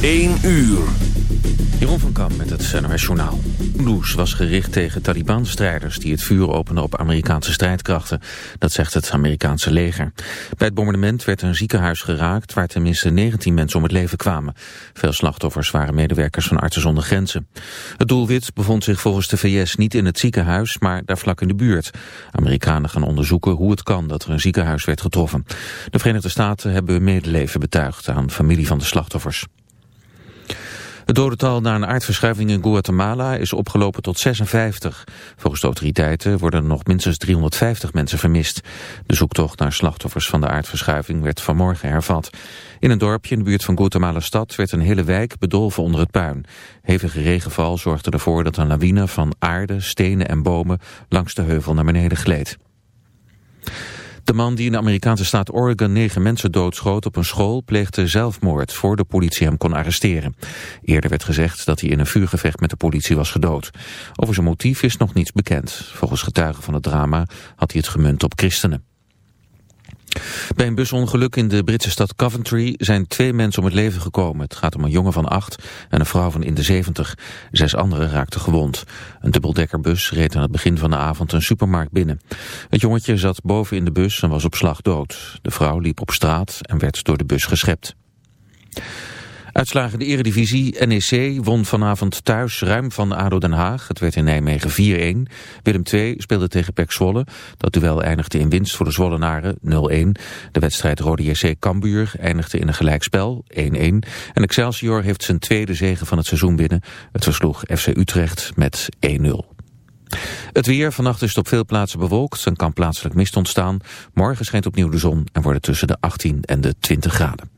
1 uur. Jeroen van Kam met het NOS Journaal. Loes was gericht tegen Taliban-strijders die het vuur openden op Amerikaanse strijdkrachten. Dat zegt het Amerikaanse leger. Bij het bombardement werd een ziekenhuis geraakt waar tenminste 19 mensen om het leven kwamen. Veel slachtoffers waren medewerkers van Artsen zonder Grenzen. Het doelwit bevond zich volgens de VS niet in het ziekenhuis, maar daar vlak in de buurt. Amerikanen gaan onderzoeken hoe het kan dat er een ziekenhuis werd getroffen. De Verenigde Staten hebben medeleven betuigd aan familie van de slachtoffers. Het dodental na een aardverschuiving in Guatemala is opgelopen tot 56. Volgens de autoriteiten worden nog minstens 350 mensen vermist. De zoektocht naar slachtoffers van de aardverschuiving werd vanmorgen hervat. In een dorpje in de buurt van Guatemala-stad werd een hele wijk bedolven onder het puin. Hevige regenval zorgde ervoor dat een lawine van aarde, stenen en bomen langs de heuvel naar beneden gleed. De man die in de Amerikaanse staat Oregon negen mensen doodschoot op een school pleegde zelfmoord voor de politie hem kon arresteren. Eerder werd gezegd dat hij in een vuurgevecht met de politie was gedood. Over zijn motief is nog niets bekend. Volgens getuigen van het drama had hij het gemunt op christenen. Bij een busongeluk in de Britse stad Coventry zijn twee mensen om het leven gekomen. Het gaat om een jongen van acht en een vrouw van in de zeventig. Zes anderen raakten gewond. Een dubbeldekkerbus reed aan het begin van de avond een supermarkt binnen. Het jongetje zat boven in de bus en was op slag dood. De vrouw liep op straat en werd door de bus geschept. Uitslagen de eredivisie. NEC won vanavond thuis ruim van ADO Den Haag. Het werd in Nijmegen 4-1. Willem II speelde tegen Pek Zwolle. Dat duel eindigde in winst voor de Zwollenaren 0-1. De wedstrijd Rode JC Cambuur eindigde in een gelijkspel 1-1. En Excelsior heeft zijn tweede zege van het seizoen binnen. Het versloeg FC Utrecht met 1-0. Het weer, vannacht is het op veel plaatsen bewolkt en kan plaatselijk mist ontstaan. Morgen schijnt opnieuw de zon en wordt het tussen de 18 en de 20 graden.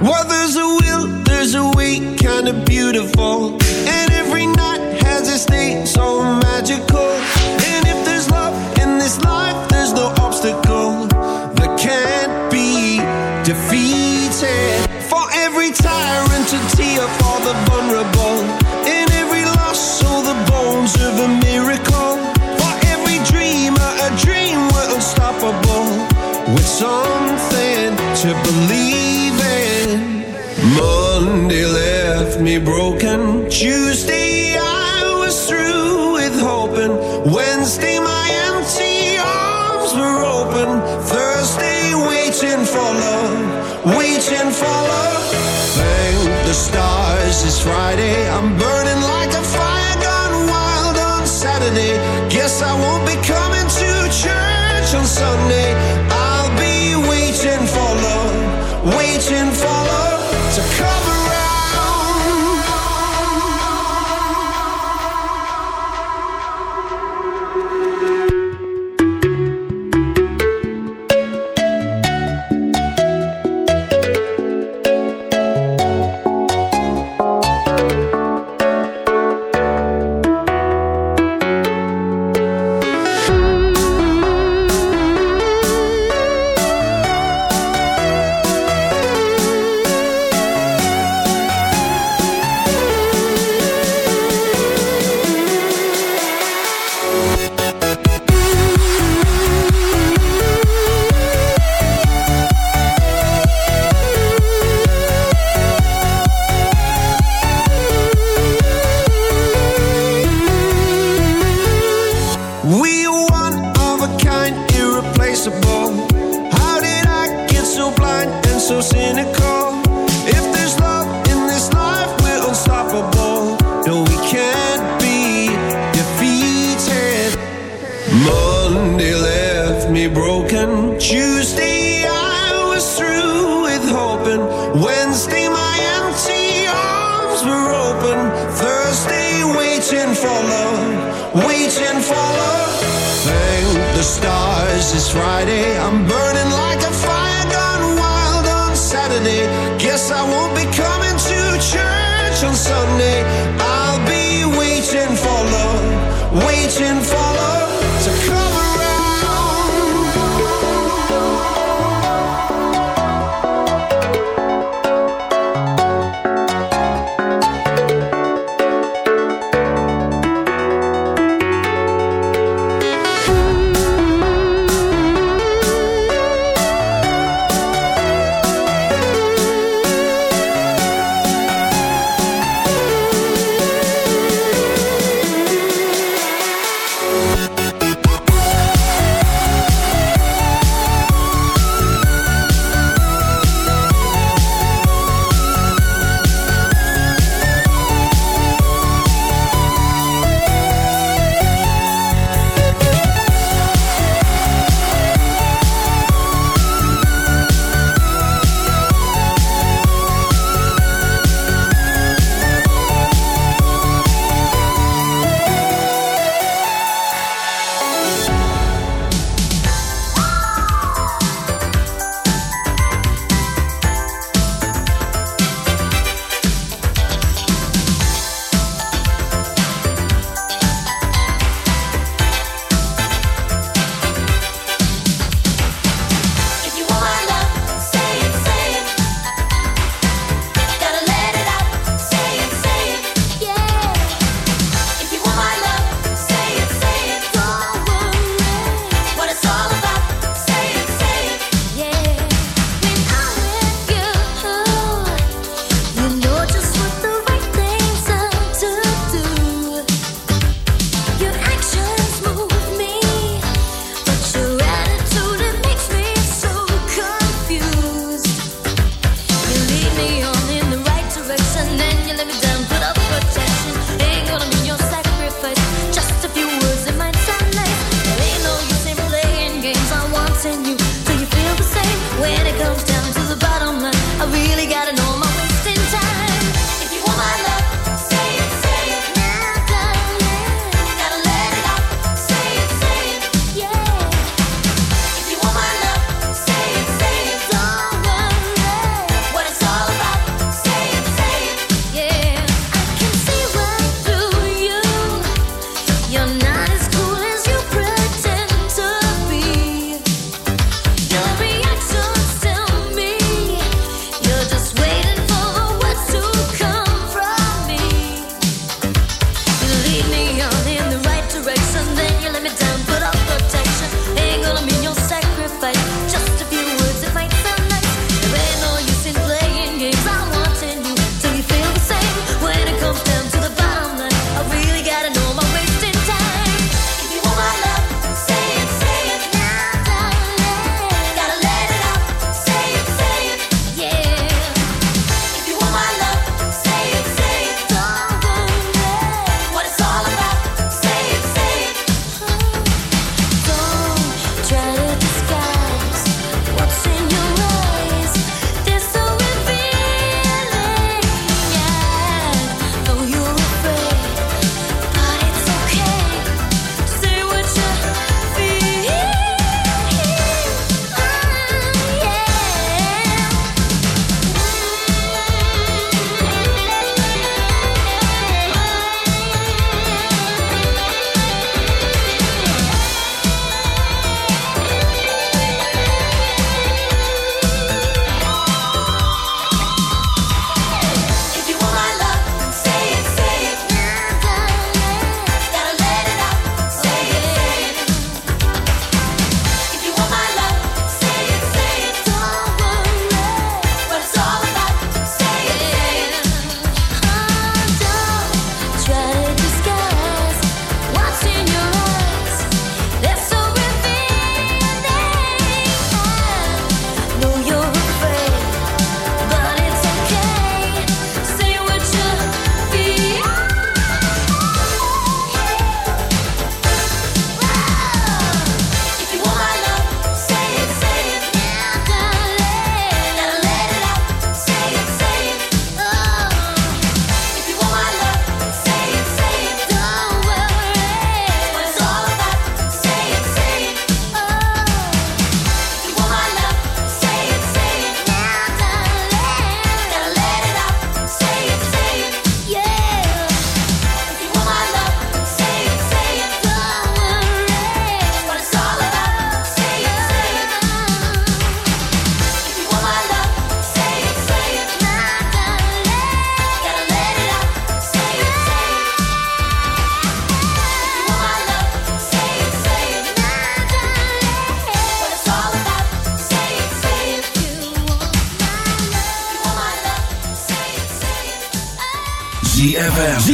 Well, there's a will, there's a way, kind of beautiful.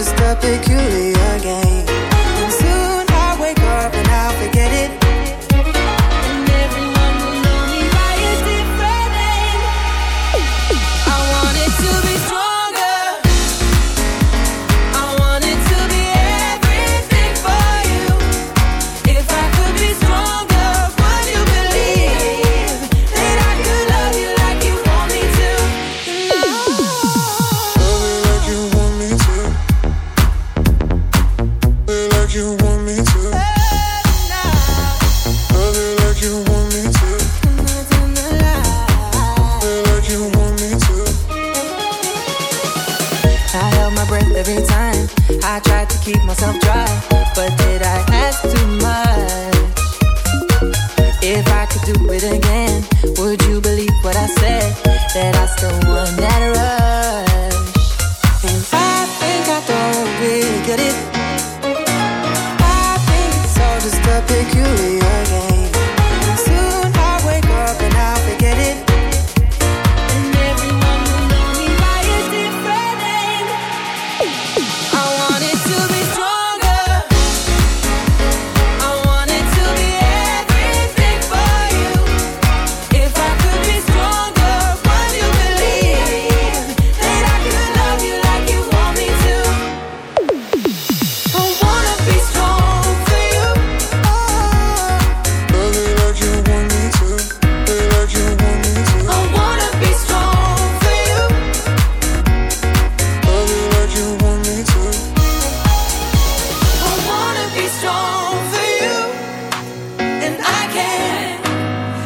just a pick you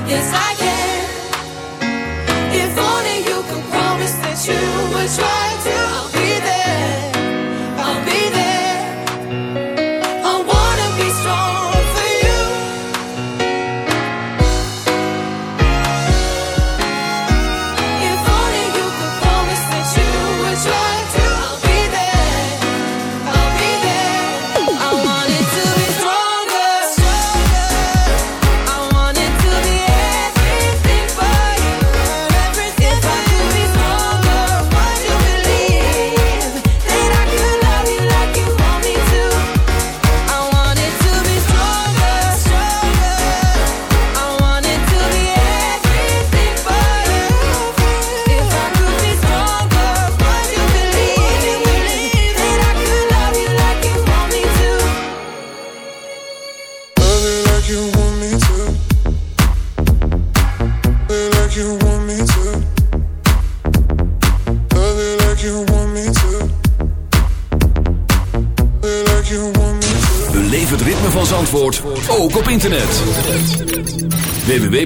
Yes, I can. If only you could promise that you would try to.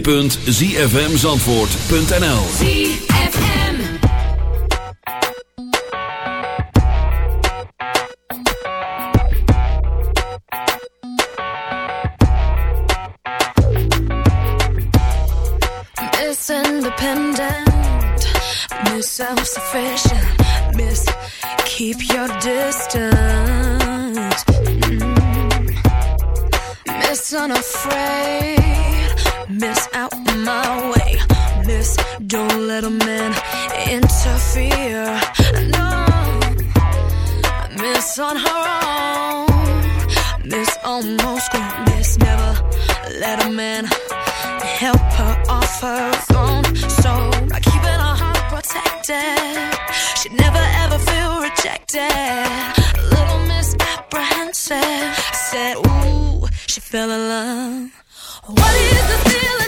www.zfmzandvoort.nl this on her own. This almost grown, this never let a man help her off her throne. So by keeping her heart protected, she'd never ever feel rejected. A little misapprehensive, I said, Ooh, she fell in love. What is the feeling?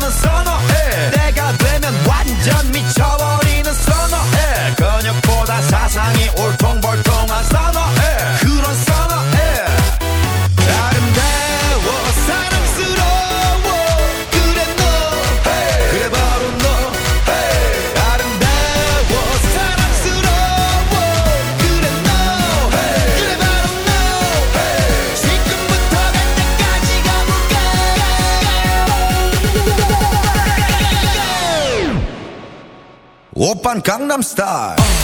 Open Gangnam Style.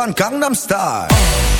van Gangnam Style.